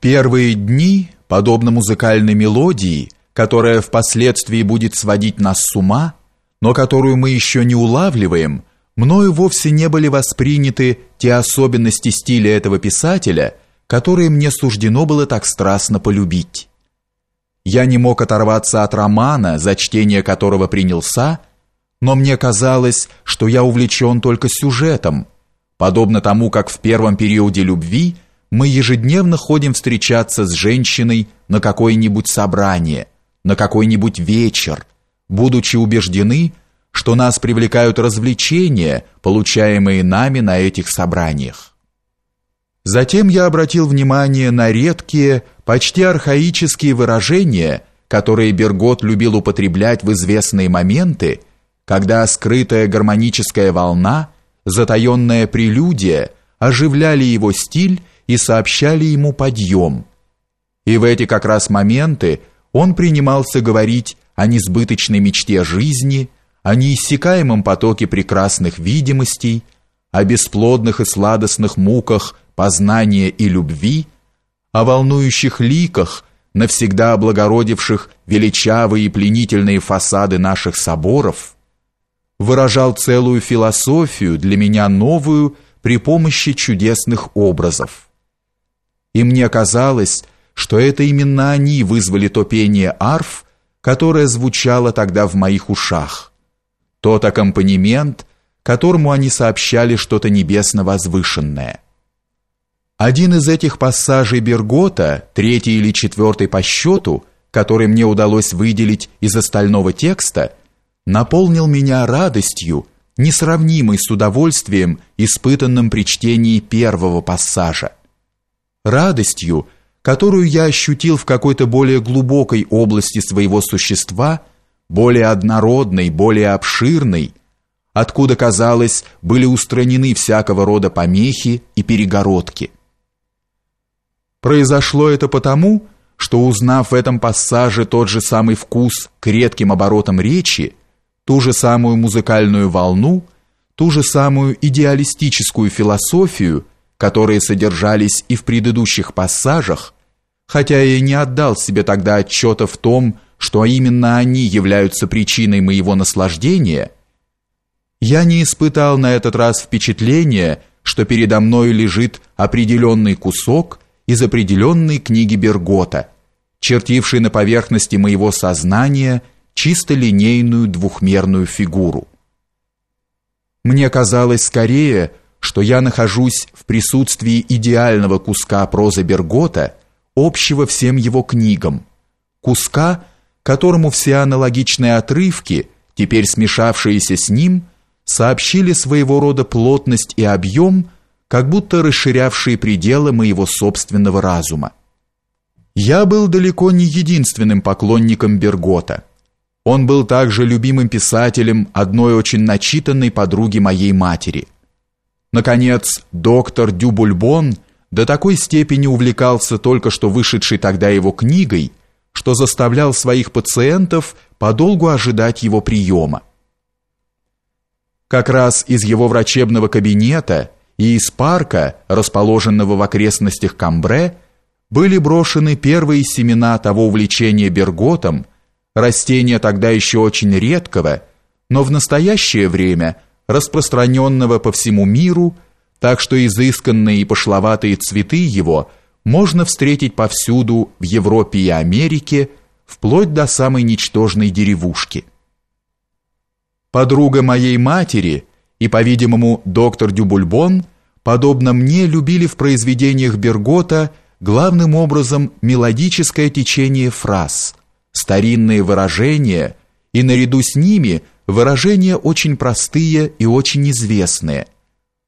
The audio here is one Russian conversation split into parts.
первые дни, подобно музыкальной мелодии, которая впоследствии будет сводить нас с ума, но которую мы еще не улавливаем, мною вовсе не были восприняты те особенности стиля этого писателя, которые мне суждено было так страстно полюбить. Я не мог оторваться от романа, за чтение которого принялся, но мне казалось, что я увлечен только сюжетом, подобно тому, как в первом периоде любви – мы ежедневно ходим встречаться с женщиной на какое-нибудь собрание, на какой-нибудь вечер, будучи убеждены, что нас привлекают развлечения, получаемые нами на этих собраниях. Затем я обратил внимание на редкие, почти архаические выражения, которые Бергот любил употреблять в известные моменты, когда скрытая гармоническая волна, затаенная прелюдия оживляли его стиль и сообщали ему подъем. И в эти как раз моменты он принимался говорить о несбыточной мечте жизни, о неиссякаемом потоке прекрасных видимостей, о бесплодных и сладостных муках познания и любви, о волнующих ликах, навсегда облагородивших величавые и пленительные фасады наших соборов, выражал целую философию, для меня новую, при помощи чудесных образов и мне казалось, что это именно они вызвали то пение арф, которое звучало тогда в моих ушах. Тот аккомпанемент, которому они сообщали что-то небесно-возвышенное. Один из этих пассажей Бергота, третий или четвертый по счету, который мне удалось выделить из остального текста, наполнил меня радостью, несравнимой с удовольствием, испытанным при чтении первого пассажа радостью, которую я ощутил в какой-то более глубокой области своего существа, более однородной, более обширной, откуда, казалось, были устранены всякого рода помехи и перегородки. Произошло это потому, что узнав в этом пассаже тот же самый вкус к редким оборотам речи, ту же самую музыкальную волну, ту же самую идеалистическую философию, которые содержались и в предыдущих пассажах, хотя я не отдал себе тогда отчета в том, что именно они являются причиной моего наслаждения, я не испытал на этот раз впечатления, что передо мной лежит определенный кусок из определенной книги Бергота, чертивший на поверхности моего сознания чисто линейную двухмерную фигуру. Мне казалось скорее, что я нахожусь в присутствии идеального куска прозы Бергота, общего всем его книгам, куска, которому все аналогичные отрывки, теперь смешавшиеся с ним, сообщили своего рода плотность и объем, как будто расширявшие пределы моего собственного разума. Я был далеко не единственным поклонником Бергота. Он был также любимым писателем одной очень начитанной подруги моей матери – Наконец, доктор Дюбульбон до такой степени увлекался только что вышедшей тогда его книгой, что заставлял своих пациентов подолгу ожидать его приема. Как раз из его врачебного кабинета и из парка, расположенного в окрестностях Камбре, были брошены первые семена того увлечения берготом, растения тогда еще очень редкого, но в настоящее время – распространенного по всему миру, так что изысканные и пошловатые цветы его можно встретить повсюду в Европе и Америке, вплоть до самой ничтожной деревушки. Подруга моей матери и, по-видимому, доктор Дюбульбон, подобно мне, любили в произведениях Бергота главным образом мелодическое течение фраз, старинные выражения и наряду с ними – Выражения очень простые и очень известные,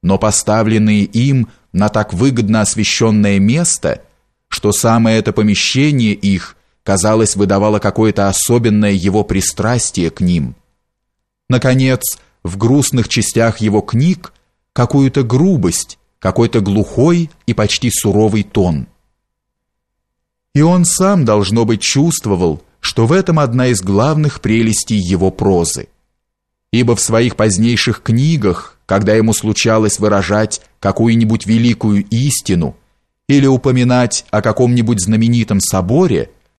но поставленные им на так выгодно освещенное место, что самое это помещение их, казалось, выдавало какое-то особенное его пристрастие к ним. Наконец, в грустных частях его книг какую-то грубость, какой-то глухой и почти суровый тон. И он сам, должно быть, чувствовал, что в этом одна из главных прелестей его прозы ибо в своих позднейших книгах, когда ему случалось выражать какую-нибудь великую истину или упоминать о каком-нибудь знаменитом соборе –